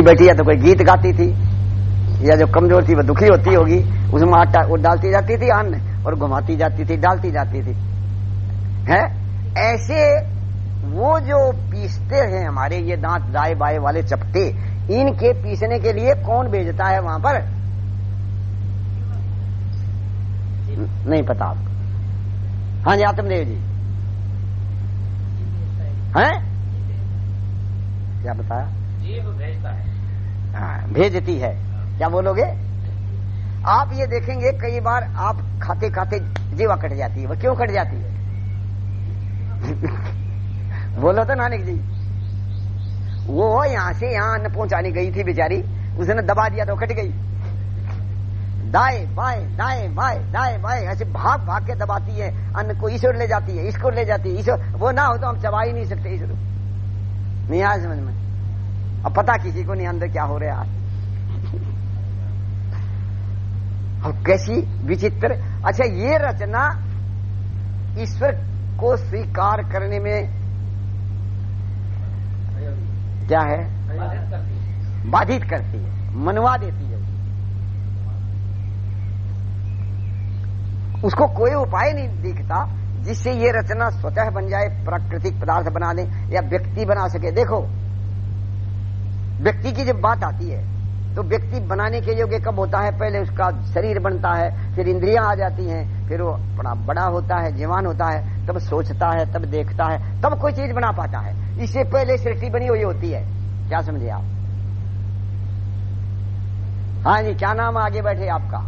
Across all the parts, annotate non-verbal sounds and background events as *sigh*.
भूखी बैठी या तो कोई गीत गाती थी, या जो कमज़ोर थी वह दुखी होती होगी, उसमें आटा वो डालती जाती थी अन्न और घुमाती जाती थी, डालती जाती थी। है? ऐसे वो जो पीसते हैं हमारे, ये दांत दाए बाए वाले चपटे, इनके पीसने के लिए कौन भेजता है वहाँ पर? नहीं पता आपको। हाँ जी, आत्मदेव जी। हैं? क्या बताया? जीव भेजता है। हाँ, भेजती है। क्या बोलोगे? आप ये देखेंगे कई बार आप खाते खाते जीवा कट जाती है। वो क्यों कट जाती है? *laughs* बोलो तो नानक जी। वो यहाँ से यहाँ अन्न पहुँचाने गई थी बेचारी। उसने दबा दिया तो कट गई। दाए बाएँ दाए बाएँ दाए बाएँ ऐसे भाग भाग के दबाती है। अन्न को ईश्वर ले जाती है इसको ले जाती है। ईश्वर वो ना हो तो हम चबा ही नहीं सकते ईश्वर। नहीं आया समझ में। अब पता किसी को नहीं, अंदर क्या हो रहा है और कैसी विचित्र। अच्छा ये रचना ईश्वर को स्वीकार करने में क्या है? बाधित करती है, मनवा देती है। उसको कोई उपाय नहीं दिखता जिससे ये रचना स्वतः बन जाए, प्राकृतिक पदार्थ बना दे या व्यक्ति बना सके। देखो व्यक्ति की जब बात आती है तो व्यक्ति बनाने के योग्य कब होता है? पहले उसका शरीर बनता है, फिर इंद्रियाँ आ जाती हैं, फिर वो बड़ा बड़ा होता है, जवान होता है, तब सोचता है, तब देखता है, तब कोई चीज़ बना पाता है। इससे पहले सृष्टि बनी हुई होती है। क्या समझे आप? हाँ जी, क्या नाम आगे बैठे आपका?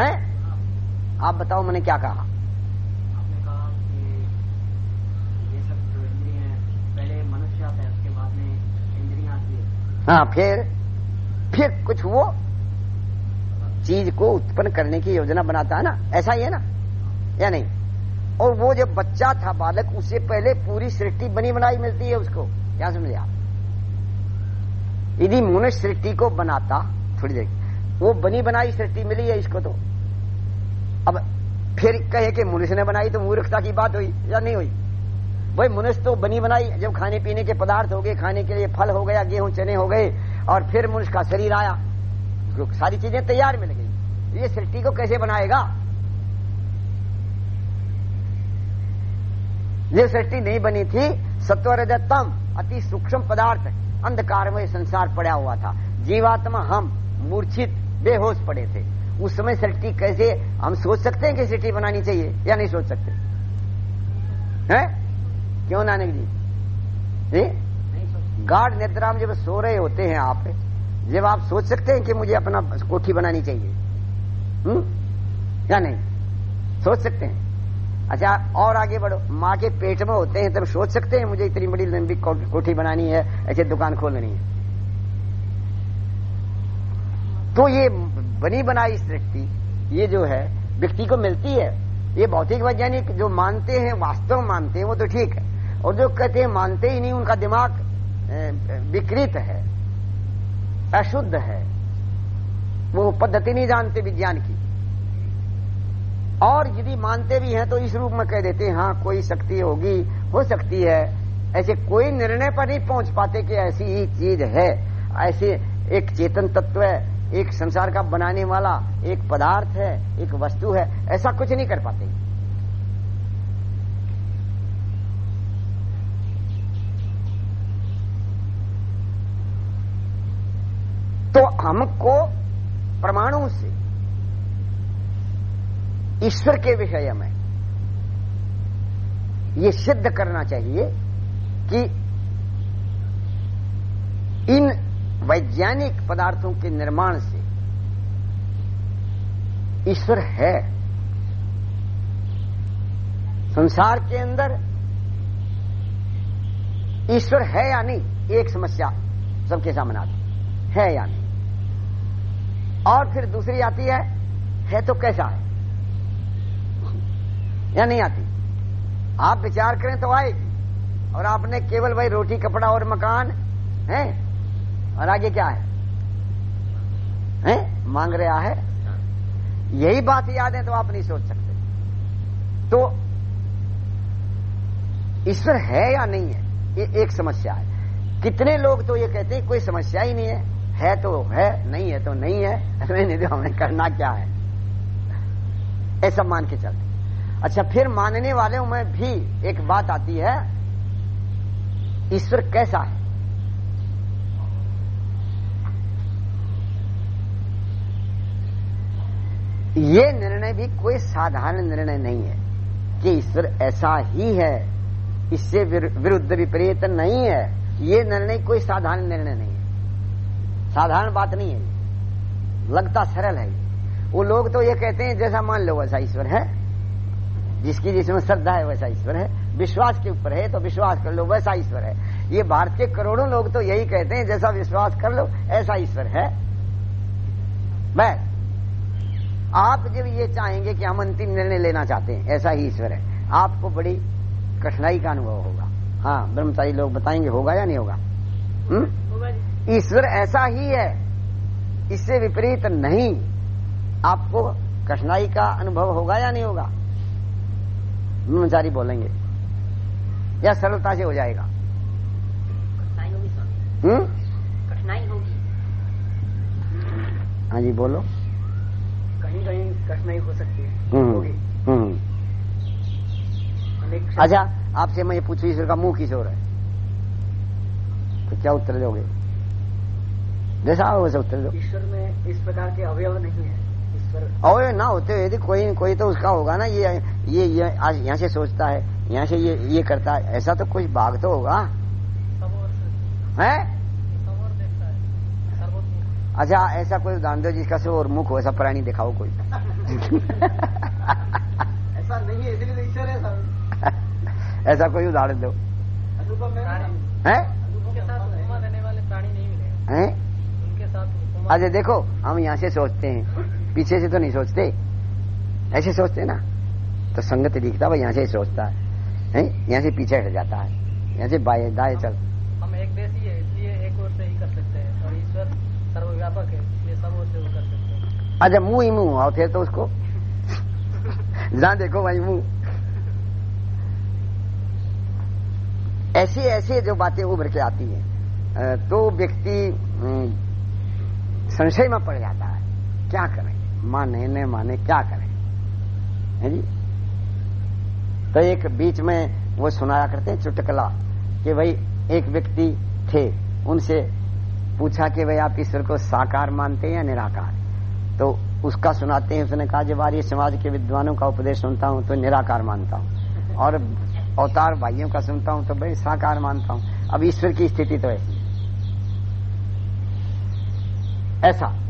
है? आप बताओ, मैंने क्या कहा आपने कहा कि ये सब जो इंद्रिय हैं पहले मनुष्य आता है उसके बाद में इंद्रियाँ आती है, फिर फिर कुछ वो चीज़ को उत्पन्न करने की योजना बनाता है ना? ऐसा ही है ना? या नहीं? और वो जब बच्चा था, बालक उससे पहले पूरी सृष्टि बनी बनाई मिलती है उसको। क्या समझे आप? यदि मनुष्य सृष्टि को बनाता, थोड़ी देर, वो बनी बनाई सृष्टि मिली है इसको तो। अब फिर कहे कि मनुष्य ने बनाई तो मूर्खता की बात हुई या नहीं हुई? भाई मनुष्य तो बनी बनाई, जब खाने पीने के पदार्थ हो गए, खाने के लिए फल हो गया, गेहूँ, चने हो गए, और फिर मनुष्य का शरीर आया सारी चीज़ें तैयार मिल गई। ये सृष्टि को कैसे बनाएगा? ये सृष्टि नहीं बनी थी, सत्वरजतम, अति सूक्ष्म पदार्थ अंधकार में संसार पड़ा हुआ था। जीवात्मा हम, मूर्छित, बेहोश पड़े थे। उस समय सृष्टि कैसे, हम सोच सकते हैं कि सृष्टि बनानी चाहिए, या नहीं सोच सकते? हैं? क्यों नानक जी? जी गाढ़ निद्रा में जब सो रहे होते हैं आप, जब आप सोच सकते हैं कि मुझे अपना कोठी बनानी चाहिए हम्म? या नहीं? सोच सकते हैं। अच्छा और आगे बढ़ो। माँ के पेट में होते हैं, तब सोच सकते हैं, मुझे इतनी बड़ी लंबी कोठी बनानी है, ऐसे दुकान खोलनी है। तो ये बनी बनाई सृष्टि, ये जो है, व्यक्ति को मिलती है। ये भौतिक वैज्ञानिक जो मानते हैं, वास्तव मानते हैं, वो तो ठीक है। और जो कहते हैं, मानते ही नहीं, उनका दिमाग विकृत है, अशुद्ध है। वो पद्धति नहीं जानते विज्ञान की। और यदि मानते भी हैं तो इस रूप में कह देते हैं हाँ कोई शक्ति होगी, हो सकती है। ऐसे कोई निर्णय पर नहीं पहुँच पाते कि ऐसी ही चीज़ है। ऐसे एक चेतन तत्व है, एक संसार का बनाने वाला एक पदार्थ है, एक वस्तु है, ऐसा कुछ नहीं कर पाते। तो हमको परमाणु से ईश्वर के विषय में ये सिद्ध करना चाहिए कि इन वैज्ञानिक पदार्थों के निर्माण से ईश्वर है। संसार के अंदर ईश्वर है या नहीं, एक समस्या सबके सामने आती है या नहीं? और फिर दूसरी आती है है तो कैसा है? या नहीं आती? आप विचार करें तो आएगी। और आपने केवल भाई रोटी, कपड़ा और मकान, है? और आगे क्या है? हैं? मांग रहा है? यही बात याद है तो आप नहीं सोच सकते। तो ईश्वर है या नहीं है? ये एक समस्या है। कितने लोग तो ये कहते हैं, कोई समस्या ही नहीं है। है तो है, नहीं है तो नहीं है। नहीं तो हमें करना क्या है? ऐसा मान के चलते। अच्छा फिर मानने वालों में भी एक बात आती है, ईश्वर कैसा है? ये निर्णय भी कोई साधारण निर्णय नहीं है कि ईश्वर ऐसा ही है। इससे विरुद्ध विपरीत नहीं है। ये निर्णय कोई साधारण निर्णय नहीं है। साधारण बात नहीं है लगता सरल है वो लोग तो ये कहते हैं, जैसा मान लो वैसा ईश्वर है। जिसकी जिसमें श्रद्धा है वैसा ईश्वर है। विश्वास के ऊपर है तो विश्वास कर लो, वैसा ईश्वर है। ये भारत के करोड़ों लोग तो यही कहते हैं, जैसा विश्वास कर लो, ऐसा ईश्वर है। बस। आप जब ये चाहेंगे कि हम अंतिम निर्णय लेना चाहते हैं, ऐसा ही ईश्वर है। आपको बड़ी कठिनाई का अनुभव होगा। हाँ ब्रह्मचारी लोग बताएँगे, होगा या नहीं होगा? हम्म? ईश्वर ऐसा ही है इससे विपरीत नहीं। आपको कठिनाई का अनुभव होगा या नहीं होगा? ब्रह्मचारी बोलेंगे। या सरलता से हो जाएगा। कठिनाई होगी हम्म? कठिनाई होगी। हाँ जी बोलो। कहीं कहीं कठिनाई हो सकती है। हम्म होगी। हम्म अच्छा आपसे मैं ये पूछू ईश्वर का मुँह किस ओर है? तो क्या उत्तर दोगे? जैसा आओ वैसे उत्तर दो ईश्वर में इस प्रकार के अवयव नहीं है। और ना होते हुए यदि कोई कोई तो उसका होगा ना ये ये ये आज यहाँ से सोचता है यहाँ से ये ये करता है। ऐसा तो कुछ भाग तो होगा। है? है। अच्छा ऐसा कोई उदाहरण दो जिसका से और मुख हो ऐसा प्राणी दिखाओ कोई। *laughs* ऐसा नहीं है इसलिए तो ईश्वर है *laughs* ऐसा कोई उदाहरण दो। है? अच्छा देखो हम यहाँ से सोचते हैं। पीछे से तो नहीं सोचते। ऐसे सोचते ना? तो संगत दिखता भाई यहाँ से ही सोचता है। हैं? यहाँ से पीछे हट जाता है। यहाँ से बाएँ दाएँ चल। हम एक देशी है इसलिए एक ओर से ही कर सकते हैं। और ईश्वर सर्वव्यापक है इसलिए सब ओर से वो कर सकते हैं। अच्छा मुँह ही मुँह आओ थे तो उसको। जहाँ देखो भाई मुँह। ऐसे ऐसे जो बातें उभर के आती है तो व्यक्ति अम, संशय में पड़ जाता है। क्या करें? माने, न माने, क्या करें? है जी? तो एक बीच में वो सुनाया करते हैं चुटकला कि भाई, एक व्यक्ति थे, उनसे पूछा कि भाई, आप ईश्वर को साकार मानते हैं या निराकार? तो उसका सुनाते हैं, उसने कहा, जब आर्य समाज के विद्वानों का उपदेश सुनता हूँ तो निराकार मानता हूँ। और अवतार भाइयों का सुनता हूँ तो भाई, साकार मानता हूँ। अब ईश्वर की स्थिति तो ऐसी है। ऐसा।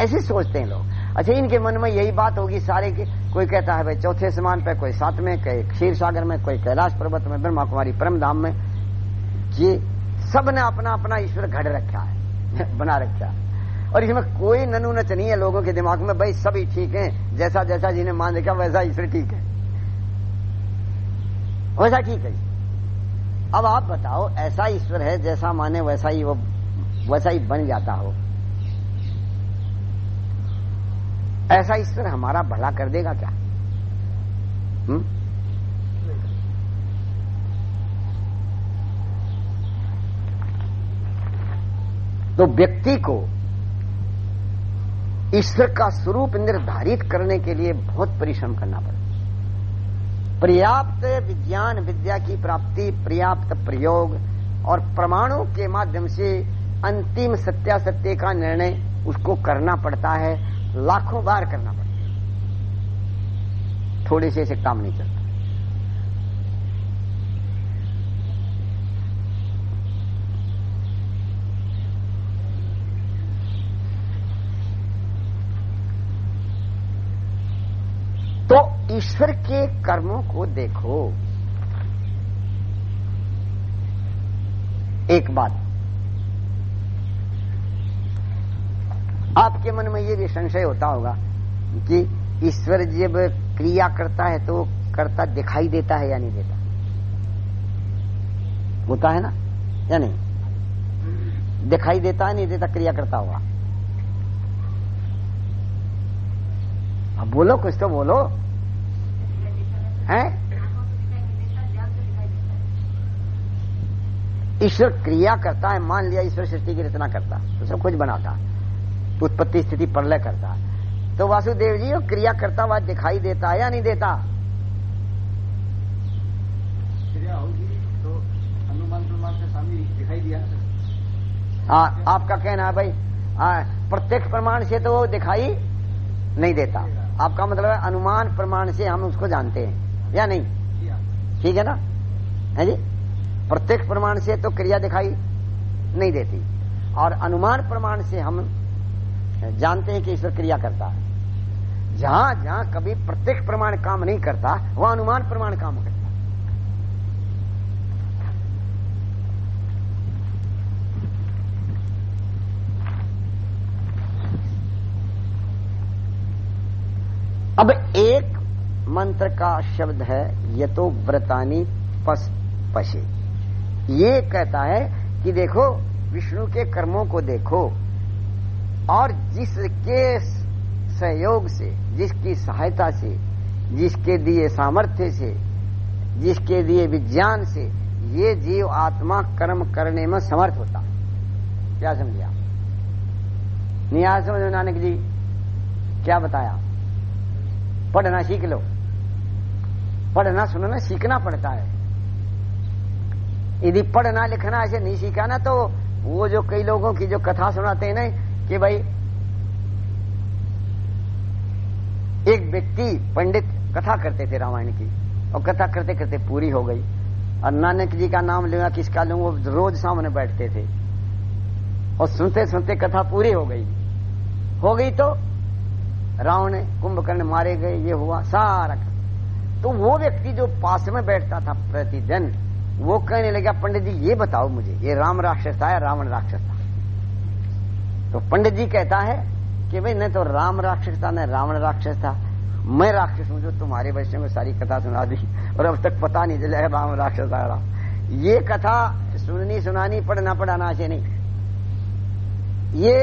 ऐसे सोचते हैं लोग। अच्छा इनके मन में यही बात होगी सारे की कोई कहता है, भाई, चौथे समान पे कोई सातवें कोई क्षीर सागर में, कोई कैलाश पर्वत में, ब्रह्मा कुमारी परम धाम में। ये सबने अपना अपना ईश्वर घड़ रखा है, *laughs* बना रखा है। और इसमें कोई ननु नच नहीं है लोगों के दिमाग में, भाई, सभी ठीक है, जैसा जैसा जिन्हें मान रखा वैसा ईश्वर ठीक है। वैसा ठीक है। अब आप बताओ, ऐसा ईश्वर है जैसा माने, वैसा ही वो वैसा ही बन जाता हो। ऐसा ईश्वर हमारा भला कर देगा क्या? हुँ? तो व्यक्ति को ईश्वर का स्वरूप निर्धारित करने के लिए बहुत परिश्रम करना पड़ता पर्याप्त विज्ञान, विद्या की प्राप्ति, पर्याप्त प्रयोग और प्रमाणों के माध्यम से अंतिम सत्यासत्य का निर्णय उसको करना पड़ता है। लाखों बार करना पड़ता है। थोड़े से ऐसे काम नहीं चलता। तो ईश्वर के कर्मों को देखो। एक बात आपके मन में ये भी संशय होता होगा कि ईश्वर जब क्रिया करता है तो करता दिखाई देता है या नहीं देता? होता है ना? या नहीं? दिखाई देता है, नहीं देता, क्रिया करता होगा। अब बोलो, कुछ तो बोलो। है? ईश्वर क्रिया करता है, मान लिया ईश्वर सृष्टि की रचना करता तो सब कुछ बनाता। है उत्पत्ति स्थिति प्रलय करता। है तो वासुदेव जी वो क्रिया करता हुआ दिखाई देता है या नहीं देता? क्रिया होगी तो अनुमान प्रमाण से सामने दिखाई दिया। हाँ आपका कहना है भाई। हाँ, प्रत्यक्ष प्रमाण से तो वो दिखाई नहीं देता। आपका मतलब है अनुमान प्रमाण से हम उसको जानते हैं या नहीं? ठीक है ना? है जी? प्रत्यक्ष प्रमाण से तो क्रिया दिखाई नहीं देती। और अनुमान प्रमाण से हम जानते हैं कि ईश्वर क्रिया करता है। जहाँ जहाँ कभी प्रत्यक्ष प्रमाण काम नहीं करता, वह अनुमान प्रमाण काम करता अब एक मंत्र का शब्द है, यतो व्रतानी पस, पशे। ये कहता है कि देखो, विष्णु के कर्मों को देखो। और जिसके सहयोग से, जिसकी सहायता से, जिसके दिए सामर्थ्य से, जिसके दिए विज्ञान से, ये जीव आत्मा कर्म करने में समर्थ होता क्या समझिए आप? आया समझ नानक जी, क्या बताया? पढ़ना सीख लो। पढ़ना सुनना सीखना पड़ता है। यदि पढ़ना लिखना ऐसे नहीं सीखा ना तो वो जो कई लोगों की जो कथा सुनाते हैं ना कि भाई, एक व्यक्ति पंडित कथा करते थे रामायण की, और कथा करते करते पूरी हो गई। और नानक जी का नाम लूँगा किसका लूँगा वो रोज सामने बैठते थे। और सुनते सुनते कथा पूरी हो गई। हो गई तो रावण कुंभकर्ण मारे गए, ये हुआ सारा तो वो व्यक्ति जो पास में बैठता था प्रतिदिन, वो कहने लगा, पंडित जी, ये बताओ मुझे, ये राम राक्षस था या रावण राक्षस था तो पंडित जी कहता है कि भाई न तो राम राक्षस था न रावण राक्षस था। मैं राक्षस हूँ जो तुम्हारे वैश्य में सारी कथा सुना दी, और अब तक पता नहीं चला राम राक्षस था राम। ये कथा सुननी सुनानी, पढ़ना पढ़ाना से नहीं। ये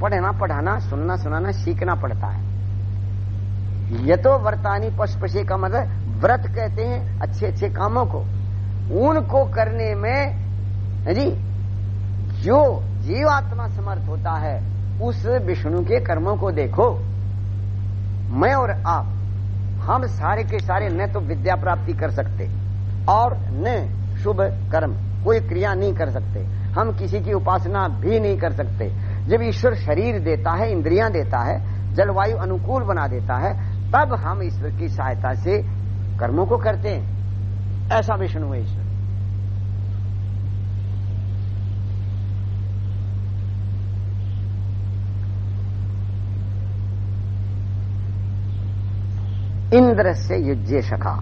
पढ़ना पढ़ाना, सुनना सुनाना सीखना पड़ता है। ये तो वर्तानी पशपशे का मतलब व्रत कहते हैं अच्छे अच्छे कामों को। उनको करने में, जी, जो जीवात्मा समर्थ होता है, उस विष्णु के कर्मों को देखो। मैं और आप, हम सारे के सारे न तो विद्या प्राप्ति कर सकते, और न शुभ कर्म, कोई क्रिया नहीं कर सकते। हम किसी की उपासना भी नहीं कर सकते। जब ईश्वर शरीर देता है, इंद्रियाँ देता है, जलवायु अनुकूल बना देता है, तब हम ईश्वर की सहायता से कर्मों को करते हैं। ऐसा विष्णु है ईश्वर। इंद्र से युज्य सखा।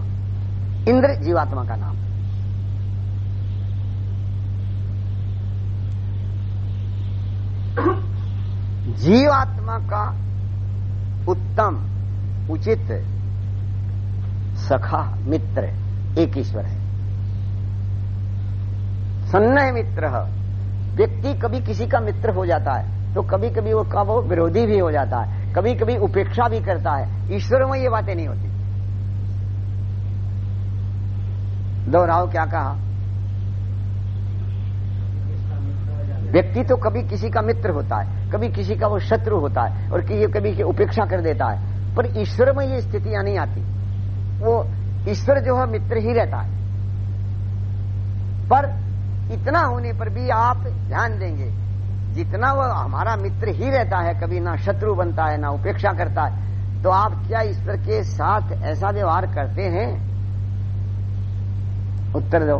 इंद्र जीवात्मा का नाम। जीवात्मा का उत्तम, उचित सखा, मित्र, एक ईश्वर है। सन्नय मित्र, व्यक्ति कभी किसी का मित्र हो जाता है तो कभी कभी वो का वो विरोधी भी हो जाता है। कभी कभी उपेक्षा भी करता है। ईश्वर में ये बातें नहीं होती। दोहराओ, क्या कहा? व्यक्ति तो कभी किसी का मित्र होता है, कभी किसी का वो शत्रु होता है और कि कभी की उपेक्षा कर देता है। पर ईश्वर में ये स्थितियाँ नहीं आती। वो ईश्वर जो है, मित्र ही रहता है। पर इतना होने पर भी आप ध्यान देंगे। जितना वो हमारा मित्र ही रहता है, कभी ना शत्रु बनता है, ना उपेक्षा करता है तो आप क्या ईश्वर के साथ ऐसा व्यवहार करते हैं? उत्तर दो।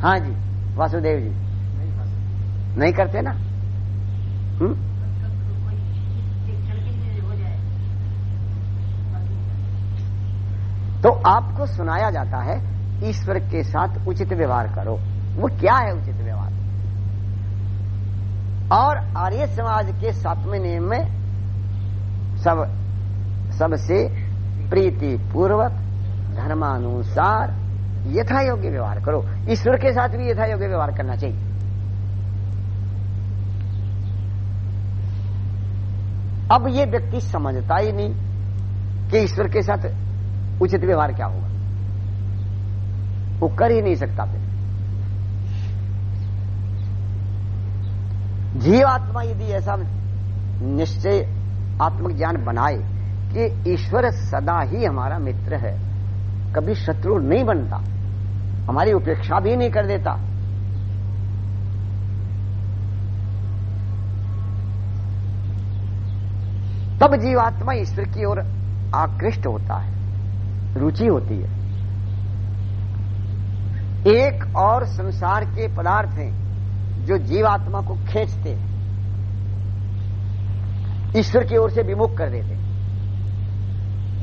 हाँ जी, वासुदेव जी। नहीं नहीं करते ना? हम्म? तो आपको सुनाया जाता है, ईश्वर के साथ उचित व्यवहार करो। वो क्या है उचित व्यवहार? और आर्य समाज के सातवें नियम में सब सबसे प्रीति पूर्वक धर्मानुसार यथा योग्य व्यवहार करो। ईश्वर के साथ भी यथा योग्य व्यवहार करना चाहिए। अब ये व्यक्ति समझता ही नहीं कि ईश्वर के साथ उचित व्यवहार क्या होगा। वो कर ही नहीं सकता फिर। जीवात्मा यदि ऐसा निश्चय आत्मक ज्ञान बनाए कि ईश्वर सदा ही हमारा मित्र है, कभी शत्रु नहीं बनता, हमारी उपेक्षा भी नहीं कर देता। तब जीवात्मा ईश्वर की ओर आकृष्ट होता है, रुचि होती है। एक और संसार के पदार्थ हैं जो जीवात्मा को खींचते ईश्वर की ओर से विमुख कर देते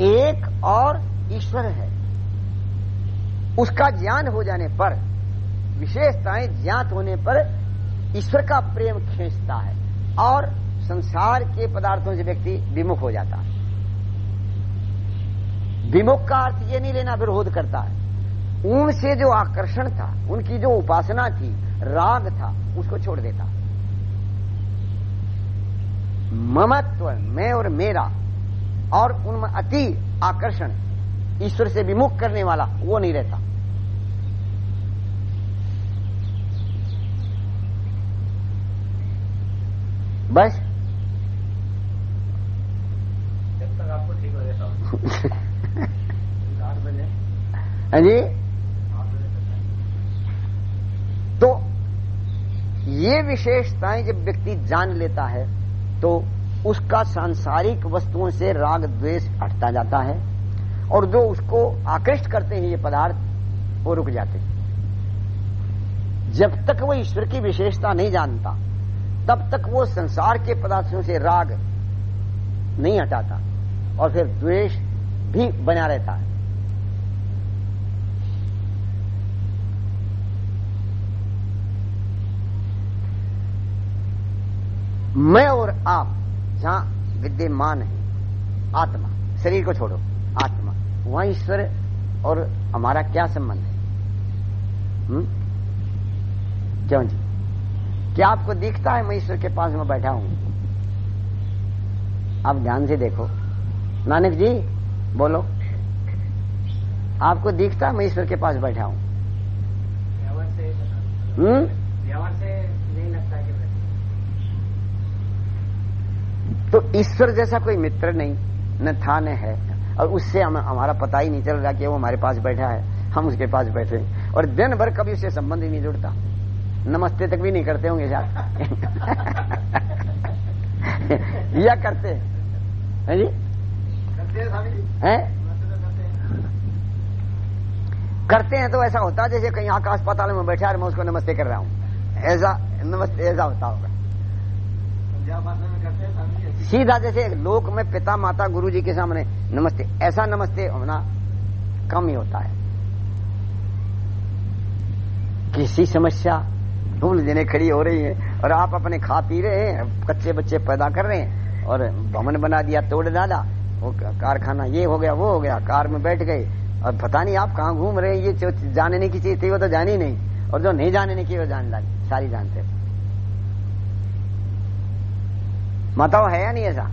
एक और ईश्वर है। उसका ज्ञान हो जाने पर, विशेषताएँ ज्ञात होने पर ईश्वर का प्रेम खींचता है और संसार के पदार्थों से व्यक्ति विमुख हो जाता है। विमुख का अर्थ ये नहीं लेना विरोध करता है। उनसे जो आकर्षण था, उनकी जो उपासना थी राग था उसको छोड़ देता। ममत्व मैं और मेरा और उनमें अति आकर्षण ईश्वर से विमुख करने वाला वो नहीं रहता। बस। जब तक आपको ठीक बजे हाँ। जी। तो ये विशेषताएँ जब व्यक्ति जान लेता है तो उसका सांसारिक वस्तुओं से राग द्वेष हटता जाता है और जो उसको आकृष्ट करते हैं ये पदार्थ, वो रुक जाते हैं। जब तक वो ईश्वर की विशेषता नहीं जानता, तब तक वो संसार के पदार्थों से राग नहीं हटाता और फिर द्वेष भी बना रहता है। मैं और आप जहाँ विद्यमान है आत्मा शरीर को छोड़ो आत्मा। वहाँ ईश्वर और हमारा क्या संबंध है? क्यों जी क्या आपको दिखता है मैं ईश्वर के पास में बैठा हूँ? आप ध्यान से देखो। नानक जी बोलो। आपको दिखता है मैं ईश्वर के पास बैठा हूँ? से हम्म? से नहीं लगता है कि मैं- तो ईश्वर जैसा कोई मित्र नहीं न था न है। और उससे हम हमारा पता ही नहीं चल रहा कि वो हमारे पास बैठा है हम उसके पास बैठे हैं। और दिन भर कभी उससे संबंध ही नहीं जुड़ता। नमस्ते तक भी नहीं करते होंगे शायद। *laughs* या करते हैं। जी? करते हैं? करते हैं तो ऐसा होता है जैसे कहीं आकाश पाताल में बैठा है और मैं उसको नमस्ते कर रहा हूँ। ऐसा नमस्ते ऐसा होता होगा। पंजाब भाषा में करते हैं सीधा जैसे लोक में पिता माता गुरु जी के सामने नमस्ते, ऐसा नमस्ते होना कम ही होता है। किसी समस्या उलझने खड़ी हो रही है और आप अपने खा पी रहे हैं कच्चे बच्चे पैदा कर रहे हैं और भवन बना दिया, तोड़ डाला, वो कारखाना ये हो गया, वो हो गया, कार में बैठ गए और पता नहीं आप कहाँ घूम रहे हैं, ये जानने की चीज़ थी, वो तो जानी नहीं और जो नहीं जानने की, वो जान डाली सारी जानते हैं। माताओं, है या नहीं ऐसा?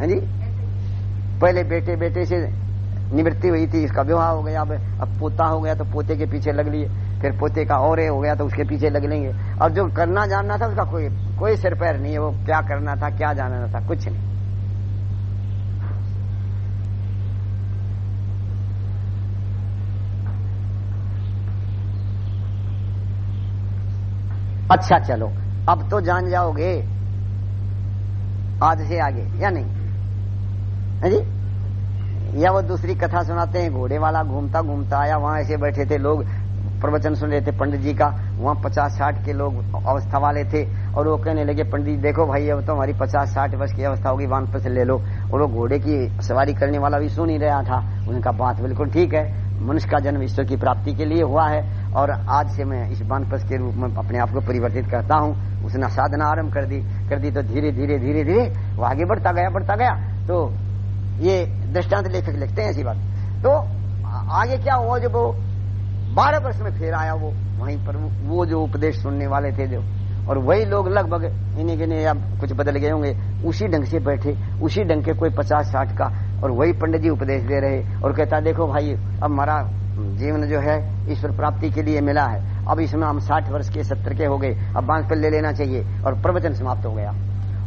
है जी? पहले बेटे बेटे से निवृत्ति हुई थी, इसका विवाह हो गया, अब अब पोता हो गया तो पोते के पीछे लग लिए, फिर पोते का और हो गया तो उसके पीछे लग लेंगे। और जो करना जानना था, उसका कोई कोई सिर पैर नहीं है, वो क्या करना था, क्या जानना था, कुछ नहीं। अच्छा चलो, अब तो जान जाओगे। आज से आगे, या नहीं? है जी? या वो दूसरी कथा सुनाते हैं, घोड़े वाला घूमता घूमता आया, वहाँ ऐसे बैठे थे लोग, प्रवचन सुन रहे थे पंडित जी का, वहाँ पचास साठ के लोग अवस्था वाले थे, और वो कहने लगे, पंडित जी, देखो भाई, अब तो हमारी पचास साठ वर्ष की अवस्था होगी, वान पर से ले लो। और वो घोड़े की सवारी करने वाला भी सुन ही रहा था, उनका बात बिल्कुल ठीक है, मनुष्य का जन्म ईश्वर की प्राप्ति के लिए हुआ है और आज से मैं इस बानपस के रूप में अपने आप को परिवर्तित करता हूँ। उसने साधना आरंभ कर दी कर दी तो धीरे धीरे धीरे धीरे, वो आगे बढ़ता गया बढ़ता गया। तो ये दृष्टांत लेखक लिखते हैं ऐसी बात। तो आगे क्या हुआ, जब वो बारह वर्ष में फिर आया वो, वहीं पर वो- जो उपदेश सुनने वाले थे जो, और वही लोग लगभग इन्हीं गिने या कुछ बदल गए होंगे। उसी ढंग से बैठे, उसी ढंग के कोई पचास साठ का, और वही पंडित जी उपदेश दे रहे, और कहता, देखो भाई, अब हमारा जीवन जो है, ईश्वर प्राप्ति के लिए मिला है। अब इसमें हम साठ वर्ष के, सत्तर के हो गए। अब बांसपल ले लेना चाहिए और प्रवचन समाप्त हो गया।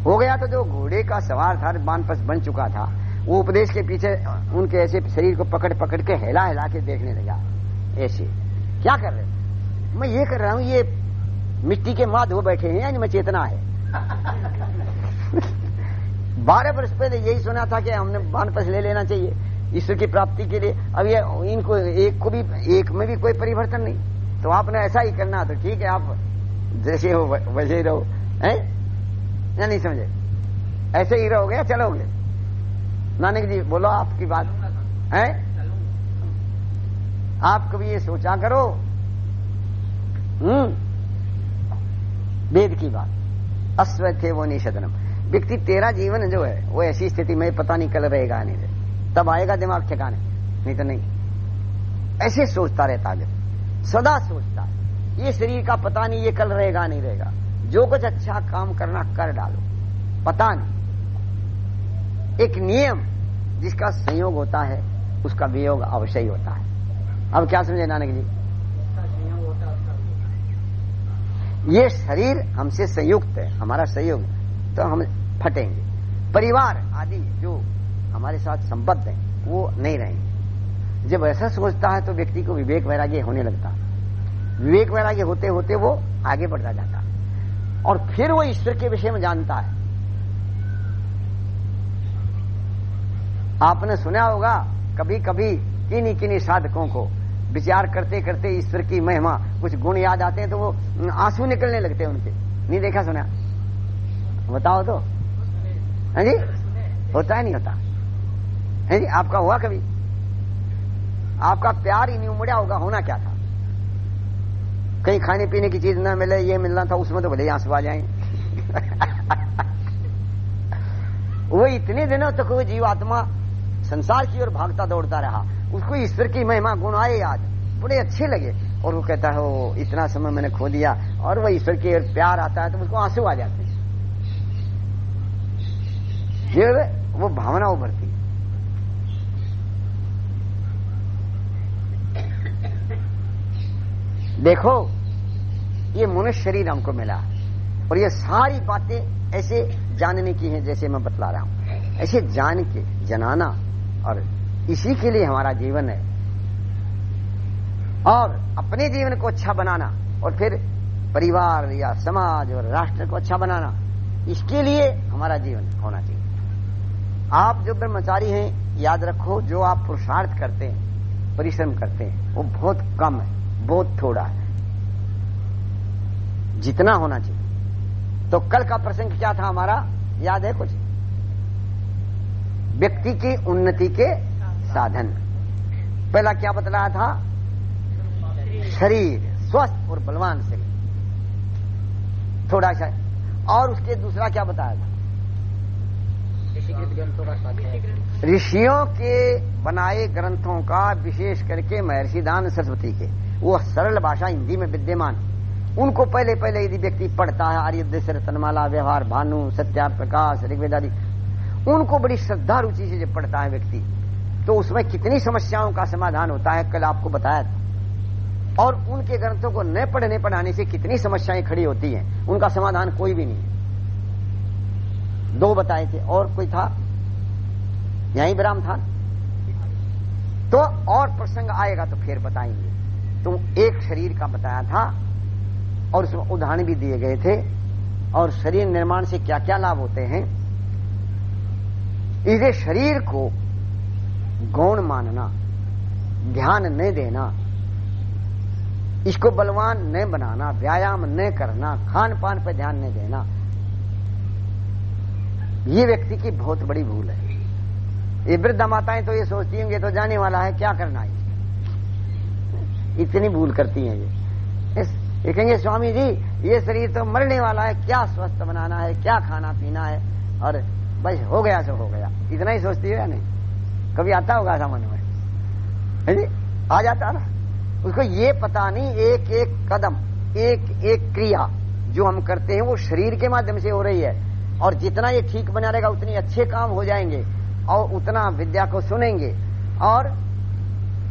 हो गया तो जो घोड़े का सवार था बानपस बन चुका था, वो उपदेश के पीछे उनके ऐसे शरीर को पकड़ पकड़ के हिला हिला के देखने लगा। ऐसे। क्या कर रहे मैं ये कर रहा हूँ, ये मिट्टी के माध हो बैठे हैं, यानी मैं चेतना है। *laughs* बारह वर्ष पहले यही सुना था कि हमने बानपस ले लेना चाहिए। ईश्वर की प्राप्ति के लिए। अब ये इनको एक को भी, एक में भी कोई परिवर्तन नहीं। तो आपने ऐसा ही करना तो ठीक है, आप जैसे हो वैसे रहो, है? या नहीं समझे? ऐसे ही रहोगे या चलोगे? नानक जी, बोलो आपकी बात। है? आप कभी ये सोचा करो। हम्म। वेद की बात। अश्व थे वो निषदनम व्यक्ति तेरा जीवन जो है, वो ऐसी स्थिति में पता नहीं कल रहेगा नहीं। रहे तब आएगा दिमाग ठिकाने, नहीं तो नहीं। ऐसे सोचता रहता आगे सदा सोचता है। ये शरीर का पता नहीं, ये कल रहेगा, नहीं रहेगा। जो कुछ अच्छा काम करना कर डालो। पता नहीं। एक नियम जिसका संयोग होता है, उसका वियोग अवश्य ही होता है। अब क्या समझे नानक जी? ये शरीर हमसे संयुक्त है, हमारा सहयोग तो हम फटेंगे। परिवार आदि जो हमारे साथ संबद्ध है, वो नहीं रहेंगे जब ऐसा सोचता है तो व्यक्ति को विवेक वैराग्य होने लगता। विवेक वैराग्य होते होते वो आगे बढ़ता जाता। और फिर वो ईश्वर के विषय में जानता है। आपने सुना होगा कभी कभी किन्हीं किन्हीं साधकों को विचार करते करते ईश्वर की महिमा, कुछ गुण याद आते हैं तो वो आँसू निकलने लगते हैं उनके। नहीं देखा सुना? बताओ तो। है जी? होता है, नहीं होता? है जी? आपका हुआ कभी? आपका प्यार ही नहीं, उमड़ा होगा, होना क्या था? कहीं खाने पीने की चीज़ ना मिले, ये मिलना था, उसमें तो भले आँसू आ जाए। *laughs* वो इतने दिनों तक वो जीवात्मा संसार की ओर भागता दौड़ता रहा। उसको ईश्वर की महिमा, गुण आए याद। बड़े अच्छे लगे। और वो कहता है वो इतना समय मैंने खो दिया। और वो ईश्वर की ओर प्यार आता है तो मुझको आँसू आ जाते फिर वो भावना उभरती देखो, ये मनुष्य शरीर हमको मिला और ये सारी बातें ऐसे जानने की हैं जैसे मैं बतला रहा हूँ। ऐसे जान के, जनाना, और इसी के लिए हमारा जीवन है। और अपने जीवन को अच्छा बनाना, और फिर परिवार या समाज और राष्ट्र को अच्छा बनाना, इसके लिए हमारा जीवन होना चाहिए। आप जो ब्रह्मचारी हैं, याद रखो, जो आप पुरुषार्थ करते हैं, परिश्रम करते हैं, वो बहुत कम है। बहुत थोड़ा है। जितना होना चाहिए। तो कल का प्रसंग क्या था हमारा? याद है कुछ? व्यक्ति की उन्नति के साधन। पहला क्या बतलाया था? शरीर, स्वस्थ और बलवान शरीर। थोड़ा सा। और उसके दूसरा क्या बताया था? ऋषियों के बनाए ग्रंथों का विशेष करके महर्षि दान सरस्वती के। वो सरल भाषा हिंदी में विद्यमान। उनको पहले पहले यदि व्यक्ति पढ़ता है, आर्य तनमाला व्यवहार, भानु, सत्या, प्रकाश ऋग्वेदादि उनको बड़ी श्रद्धा रुचि से जब पढ़ता है व्यक्ति तो उसमें कितनी समस्याओं का समाधान होता है, कल आपको बताया था। और उनके ग्रंथों को न पढ़ने पढ़ाने से कितनी समस्याएँ खड़ी होती हैं, उनका समाधान कोई भी नहीं है। दो बताए थे, और कोई था? यही विराम था? तो और प्रसंग आएगा तो फिर बताएँगे। तो एक शरीर का बताया था और उसमें उदाहरण भी दिए गए थे और शरीर निर्माण से क्या क्या लाभ होते हैं? इसे शरीर को गौण मानना, ध्यान न देना, इसको बलवान न बनाना, व्यायाम न करना खान पान पर ध्यान न देना, ये व्यक्ति की बहुत बड़ी भूल है। ये वृद्ध माताएँ तो ये सोचती होंगे तो जाने वाला है, क्या करना है? इतनी भूल करती हैं ये। ये कहेंगे, स्वामी जी, ये शरीर तो मरने वाला है, क्या स्वस्थ बनाना है, क्या खाना पीना है? और बस हो गया सो हो गया। इतना ही सोचती है या नहीं? कभी आता होगा ऐसा मन में? जी? आ जाता ना। उसको ये पता नहीं, एक एक कदम, एक एक क्रिया जो हम करते हैं, वो शरीर के माध्यम से हो रही है। और जितना ये ठीक बना रहेगा, उतनी अच्छे काम हो जाएँगे और उतना विद्या को सुनेंगे। और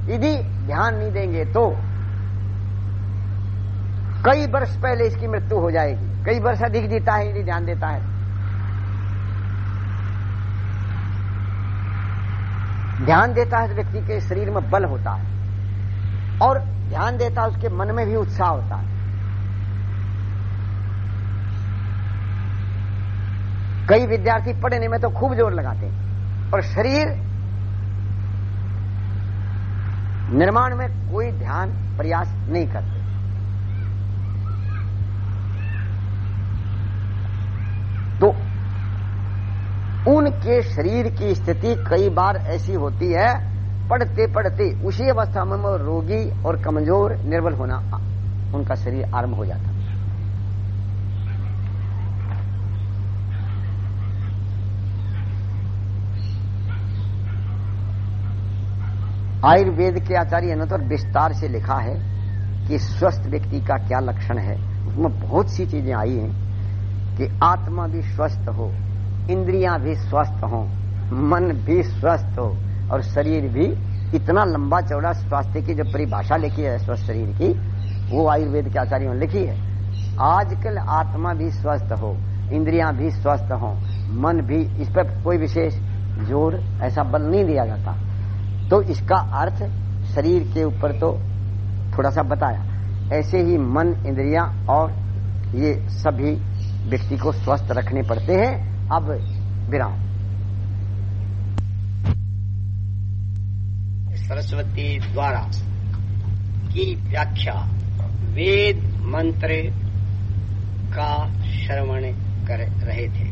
यदि ध्यान नहीं देंगे तो कई वर्ष पहले इसकी मृत्यु हो जाएगी। कई वर्ष अधिक जीता है, यदि ध्यान देता है। ध्यान देता है व्यक्ति के शरीर में बल होता है और ध्यान देता है उसके मन में भी उत्साह होता है। कई विद्यार्थी पढ़ने में तो खूब ज़ोर लगाते हैं और शरीर निर्माण में कोई ध्यान, प्रयास नहीं करते। तो उनके शरीर की स्थिति कई बार ऐसी होती है पढ़ते पढ़ते उसी अवस्था में रोगी और कमज़ोर, निर्बल होना उनका शरीर आरंभ हो जाता आयुर्वेद के आचार्य ने तो विस्तार से लिखा है कि स्वस्थ व्यक्ति का क्या लक्षण है। उसमें बहुत सी चीज़ें आई हैं कि आत्मा भी स्वस्थ हो, इंद्रियाँ भी स्वस्थ हो, मन भी स्वस्थ हो और शरीर भी इतना लंबा चौड़ा स्वास्थ्य की जो परिभाषा लिखी है स्वस्थ शरीर की, वो आयुर्वेद के आचार्यों ने लिखी है। आजकल आत्मा भी स्वस्थ हो, इंद्रियाँ भी स्वस्थ हो, मन भी, इस पर कोई विशेष ज़ोर, ऐसा बल नहीं दिया जाता। तो इसका अर्थ शरीर के ऊपर तो थोड़ा सा बताया। ऐसे ही मन, इंद्रियाँ और ये सभी व्यक्ति को स्वस्थ रखने पड़ते हैं। अब विराम। सरस्वती द्वारा की व्याख्या वेद मंत्र का श्रवण कर रहे थे।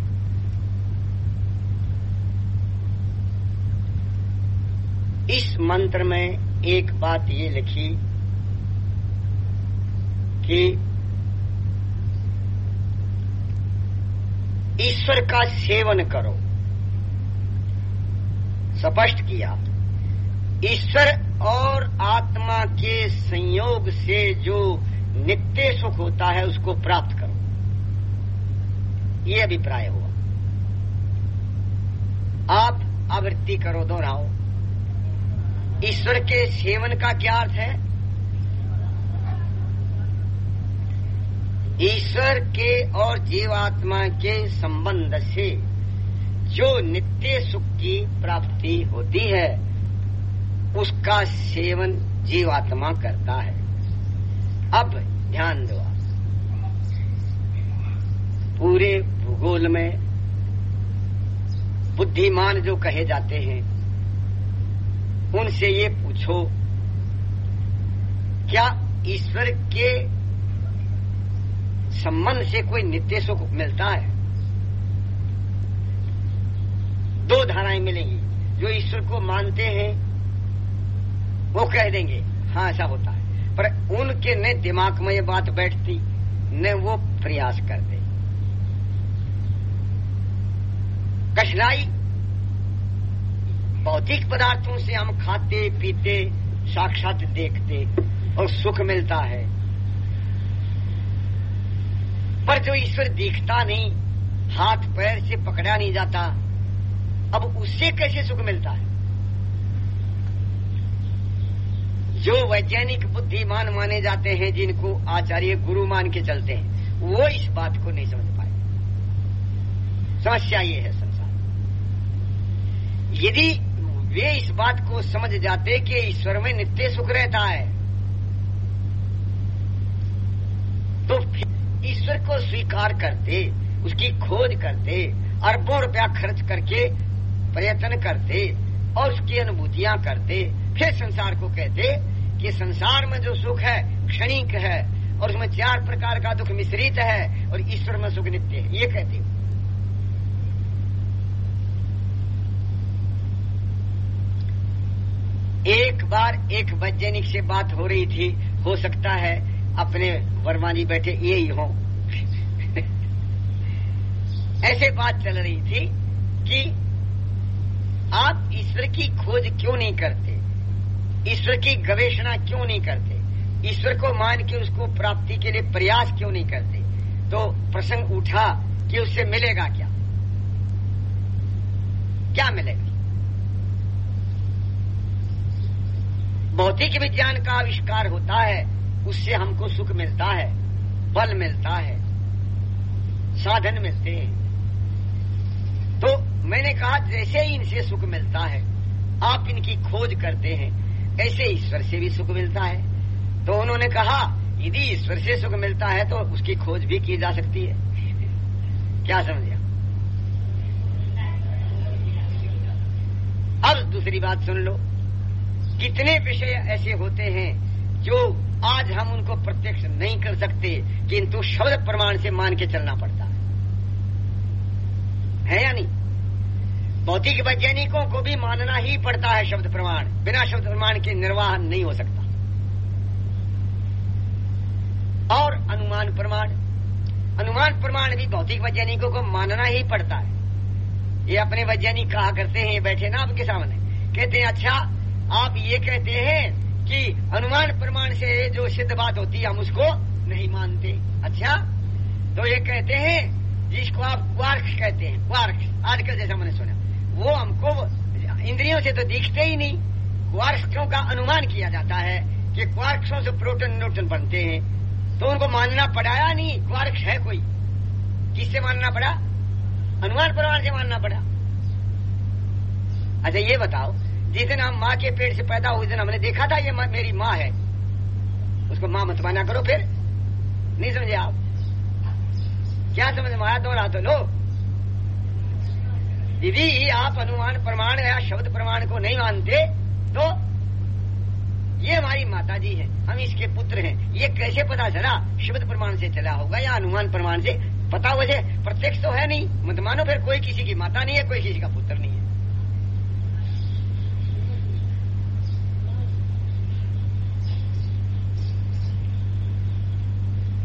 इस मंत्र में एक बात ये लिखी कि ईश्वर का सेवन करो। स्पष्ट किया, ईश्वर और आत्मा के संयोग से जो नित्य सुख होता है, उसको प्राप्त करो। ये अभिप्राय हुआ। आप आवृत्ति करो दोहराओ। ईश्वर के सेवन का क्या अर्थ है? ईश्वर के और जीवात्मा के संबंध से जो नित्य सुख की प्राप्ति होती है, उसका सेवन जीवात्मा करता है। अब ध्यान दो पूरे भूगोल में बुद्धिमान जो कहे जाते हैं उनसे ये पूछो, क्या ईश्वर के संबंध से कोई नित्य सुख मिलता है? दो धाराएँ मिलेंगी। जो ईश्वर को मानते हैं, वो कह देंगे हाँ ऐसा होता है। पर उनके न दिमाग में ये बात बैठती, न वो प्रयास करते। कठिनाई भौतिक पदार्थों से हम खाते, पीते, साक्षात देखते और सुख मिलता है। पर जो ईश्वर दिखता नहीं, हाथ पैर से पकड़ा नहीं जाता, अब उससे कैसे सुख मिलता है? जो वैज्ञानिक बुद्धिमान माने जाते हैं, जिनको आचार्य गुरु मान के चलते हैं, वो इस बात को नहीं समझ पाए। समस्या ये है संसार यदि वे इस बात को समझ जाते कि ईश्वर में नित्य सुख रहता है। तो ईश्वर को स्वीकार करते, उसकी खोज करते, अरबों रुपया खर्च करके प्रयत्न करते और उसकी अनुभूतियाँ करते, फिर संसार को कहते कि संसार में जो सुख है, क्षणिक है और उसमें चार प्रकार का दुख मिश्रित है और ईश्वर में सुख नित्य है। ये कहते एक बार एक वैज्ञानिक से बात हो रही थी, हो सकता है अपने वर्मा जी बैठे, ये ही हो। ऐसे बात चल रही थी कि आप ईश्वर की खोज क्यों नहीं करते? ईश्वर की गवेषणा क्यों नहीं करते? ईश्वर को मान के उसको प्राप्ति के लिए प्रयास क्यों नहीं करते? तो प्रसंग उठा कि उससे मिलेगा क्या? क्या मिलेगा? भौतिक विज्ञान का आविष्कार होता है, उससे हमको सुख मिलता है, बल मिलता है, साधन मिलते हैं। तो मैंने कहा, जैसे ही इनसे सुख मिलता है, आप इनकी खोज करते हैं, ऐसे ईश्वर से भी सुख मिलता है। तो उन्होंने कहा, यदि ईश्वर से सुख मिलता है तो उसकी खोज भी की जा सकती है। क्या समझिए अब दूसरी बात सुन लो। कितने विषय ऐसे होते हैं जो आज हम उनको प्रत्यक्ष नहीं कर सकते, किंतु शब्द प्रमाण से मान के चलना पड़ता है। है या नहीं? भौतिक वैज्ञानिकों को भी मानना ही पड़ता है शब्द प्रमाण। बिना शब्द प्रमाण के निर्वाह नहीं हो सकता। और अनुमान प्रमाण। अनुमान प्रमाण भी भौतिक वैज्ञानिकों को मानना ही पड़ता है। ये अपने वैज्ञानिक कहा करते हैं बैठे ना आपके सामने। कहते हैं अच्छा आप ये कहते हैं कि अनुमान प्रमाण से जो सिद्ध बात होती है, हम उसको नहीं मानते। अच्छा? तो ये कहते हैं, जिसको आप क्वार्क कहते हैं, क्वार्क, आजकल जैसा मैंने सुना, वो हमको इंद्रियों से तो दिखते ही नहीं। क्वार्क्सों का अनुमान किया जाता है कि क्वार्क्सों से प्रोटोन न्यूट्रन बनते हैं। तो उनको मानना पड़ाया नहीं? क्वार्क है कोई? किससे मानना पड़ा? अनुमान प्रमाण से मानना पड़ा। अच्छा ये बताओ जिस दिन हम माँ के पेट से पैदा हुए दिन हमने देखा था, ये मेरी माँ है। उसको माँ मत माना करो फिर। नहीं समझे आप? क्या समझ में आया दोहरा तो लो। यदि आप अनुमान प्रमाण या शब्द प्रमाण को नहीं मानते तो ये हमारी माता जी है, हम इसके पुत्र हैं। ये कैसे पता चला? शब्द प्रमाण से चला होगा या अनुमान प्रमाण से? पता वजह प्रत्यक्ष तो है नहीं। मत मानो फिर कोई किसी की माता नहीं है, कोई किसी का पुत्र नहीं है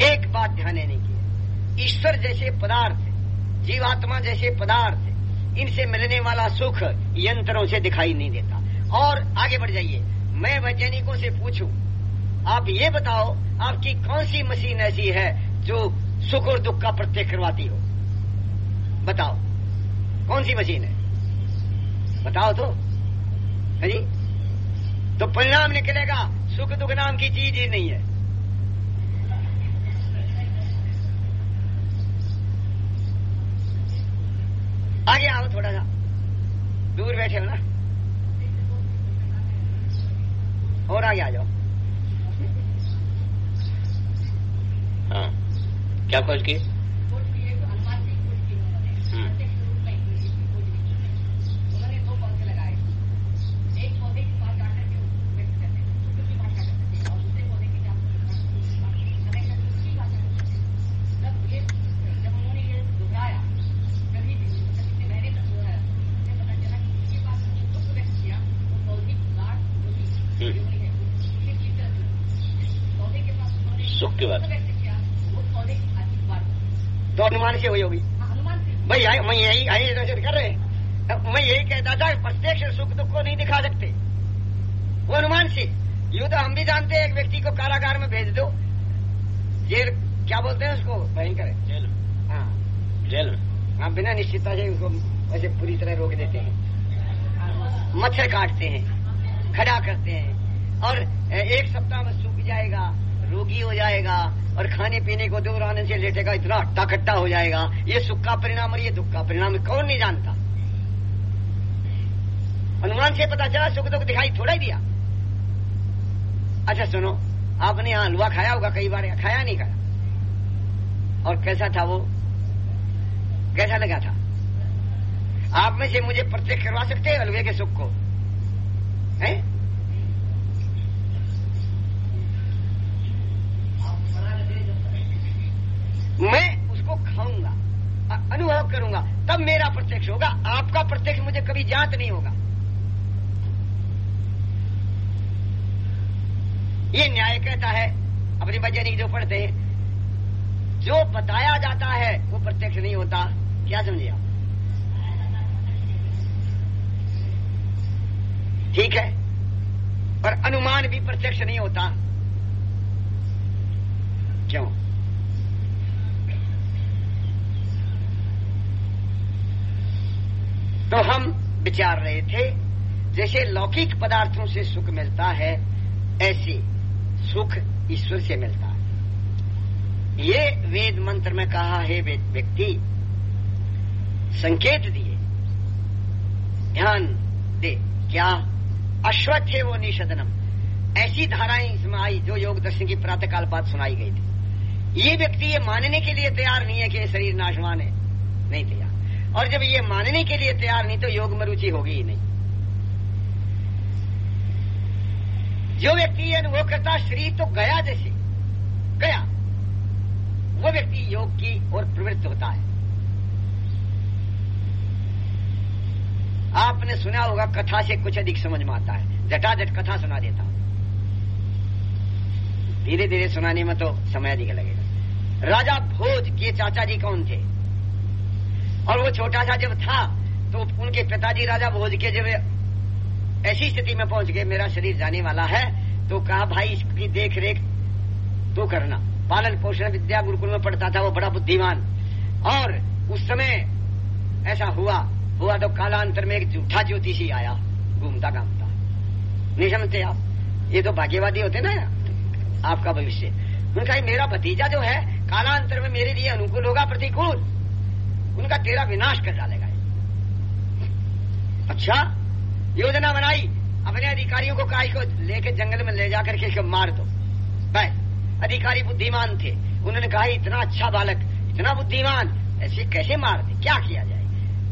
एक बात ध्यान देने की है। ईश्वर जैसे पदार्थ जीवात्मा जैसे पदार्थ इनसे मिलने वाला सुख यंत्रों से दिखाई नहीं देता। और आगे बढ़ जाइए। मैं वैज्ञानिकों से पूछूँ, आप ये बताओ, आपकी कौन सी मशीन ऐसी है जो सुख और दुख का प्रत्यय करवाती हो? बताओ। कौन सी मशीन है? बताओ तो। है जी? तो परिणाम निकलेगा, सुख दुख नाम की चीज़ ही नहीं है। आगे आओ थोड़ा सा। दूर बैठे हो ना। और आगे आ जाओ। हाँ। क्या खोज की सुख की बात तो अनुमान से हुई होगी भाई मैं यही यही नज़र कर रहे हैं मैं यही कहता था प्रत्यक्ष सुख दुख को नहीं दिखा सकते वो अनुमान से यूँ तो हम भी जानते हैं एक व्यक्ति को कारागार में भेज दो जेल क्या बोलते हैं उसको भयंकर जेल हाँ जेल हाँ बिना निश्चितता से उसको वैसे पूरी तरह रोक देते हैं। मच्छर काटते हैं, खड़ा करते हैं। और एक सप्ताह में सूख जाएगा, रोगी हो जाएगा, और खाने पीने को दूर आने से लेटेगा, इतना हट्टा खट्टा हो जाएगा। ये सुख का परिणाम और ये दुख का परिणाम कौन नहीं जानता। अनुमान से पता चला, सुख दुख दिखाई थोड़ा ही दिया। अच्छा सुनो, आपने यहाँ हलवा खाया होगा, कई बार खाया नहीं खाया? और कैसा था वो? कैसा लगा था? आप में से मुझे प्रत्यक्ष करवा सकते हैं हलवे के सुख को? है? मैं उसको खाऊँगा अनुभव करूँगा, तब मेरा प्रत्यक्ष होगा, आपका प्रत्यक्ष मुझे कभी जाँच नहीं होगा। ये न्याय कहता है, अपनी वैज्ञानिक जो पढ़ते हैं जो बताया जाता है, वो प्रत्यक्ष नहीं होता। क्या समझे आप? ठीक है और अनुमान भी प्रत्यक्ष नहीं होता। क्यों? तो हम विचार रहे थे, जैसे लौकिक पदार्थों से सुख मिलता है, ऐसे सुख ईश्वर से मिलता है। ये वेद मंत्र में कहा है व्यक्ति संकेत दिए। ध्यान दे, क्या अश्वत्थ है वो निषदनम। ऐसी धाराएँ इसमें आई जो योग दर्शन की प्रातःकाल बात सुनाई गई थी। ये व्यक्ति ये मानने के लिए तैयार नहीं है कि शरीर नाशवान है। नहीं तैयार। और जब ये मानने के लिए तैयार नहीं तो योग में रुचि होगी ही नहीं। जो व्यक्ति ये अनुभव करता, शरीर तो गया जैसे, गया। वो व्यक्ति योग की ओर प्रवृत्त होता है। आपने सुना होगा, कथा से कुछ अधिक समझ में आता है। जटाजट कथा सुना देता हूँ। धीरे धीरे सुनाने में तो समय अधिक लगेगा। राजा भोज के चाचा जी कौन थे? और वो छोटा सा जब था तो उनके पिताजी राजा भोज के जब ऐसी स्थिति में पहुँच गए, मेरा शरीर जाने वाला है तो कहा, भाई, इसकी देख रेख तो करना। पालन पोषण विद्या गुरुकुल में पढ़ता था, वो बड़ा बुद्धिमान। और उस समय ऐसा हुआ हुआ तो कालांतर में एक झूठा ज्योतिषी आया, घूमता घामता। नहीं समझते आप? ये तो भाग्यवादी होते ना। आपका भविष्य। उनका मेरा भतीजा जो है कालांतर में मेरे लिए अनुकूल होगा प्रतिकूल। उनका तेरा विनाश कर डालेगा अच्छा योजना बनाई, अपने अधिकारियों को काय को लेके जंगल में ले जाकर के मार दो। भाई अधिकारी बुद्धिमान थे। उन्होंने कहा, इतना अच्छा बालक, इतना बुद्धिमान, ऐसे कैसे मार दे? क्या किया जाए?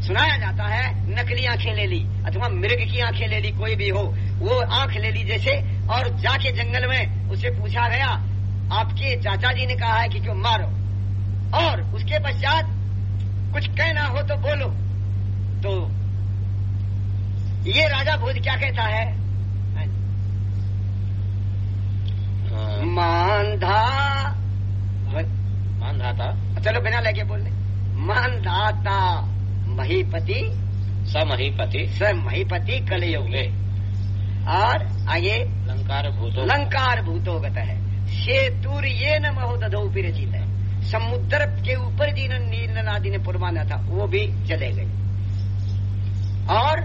सुनाया जाता है नकली आँखें ले ली अथवा मृग की आँखें ले ली कोई भी हो। वो आँख ले ली जैसे और जाके जंगल में उसे पूछा गया आपके चाचा जी ने कहा है कि क्यों मारो? और उसके पश्चात कुछ कहना हो तो बोलो। तो ये राजा भोज क्या कहता है? हाँ, मांधा। मान रहा था चलो बिना लगे बोल मानधाता महीपति समहीपति स महीपति कलयुगे। और आगे लंकार भूतो लंकार भूतोगत है। सेतुर ये न महोदधो रचित है। समुद्र के ऊपर जिन नील आदि ने पुरमाना था वो भी चले गए। और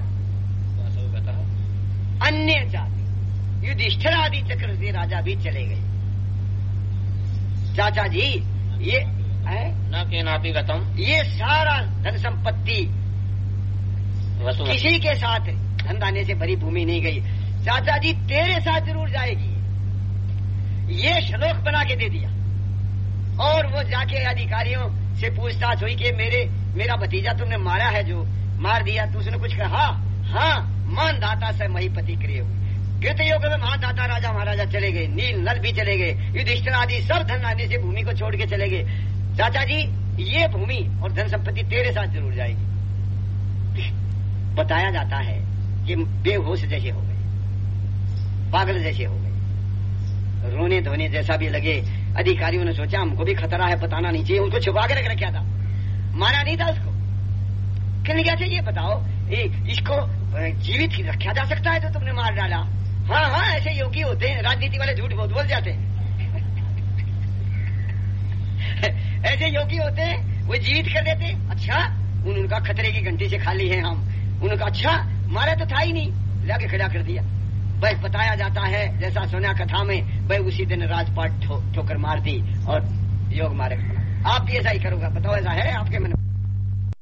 अन्य जाति युधिष्ठिर आदि चक्र से राजा भी चले गए। चाचा जी ये है? न केनापि गतम। ये सारा धन संपत्ति किसी के साथ धन दाने से भरी भूमि नहीं गई। चाचा जी तेरे साथ ज़रूर जाएगी। ये श्लोक बना के दे दिया। और वो जाके अधिकारियों से पूछताछ हुई कि मेरे मेरा भतीजा तुमने मारा है जो? मार दिया तो उसने कुछ कहा? हाँ मान दाता से मही पति क्रिय हुई। कृत योग में महादाता राजा महाराजा चले गए नील नल भी चले गए युधिष्ठिर आदि सब धन आने से भूमि को छोड़ के चले गए। चाचा जी ये भूमि और धन संपत्ति तेरे साथ ज़रूर जाएगी। बताया जाता है कि बेहोश जैसे हो गए पागल जैसे हो गए। रोने धोने जैसा भी लगे अधिकारियों ने सोचा हमको भी खतरा है बताना नहीं चाहिए उनको छुपा के रख रखा था? मारा नहीं था उसको? कहने क्या चाहिए बताओ? ए, इसको जीवित रखा जा सकता है तो तुमने मार डाला। हाँ हाँ ऐसे योगी होते हैं राजनीति वाले झूठ बहुत बोल जाते हैं। *laughs* ऐसे योगी होते हैं वो जीवित कर देते अच्छा उन उनका खतरे की घंटी से खाली है हम। उनका अच्छा मारा तो था ही नहीं। लाके खड़ा कर दिया। भाई बताया जाता है जैसा सुना कथा में भाई उसी दिन राजपाट ठोकर थो, मार दी और योग मारे। आप भी ऐसा ही करोगा बताओ ऐसा है आपके मन में?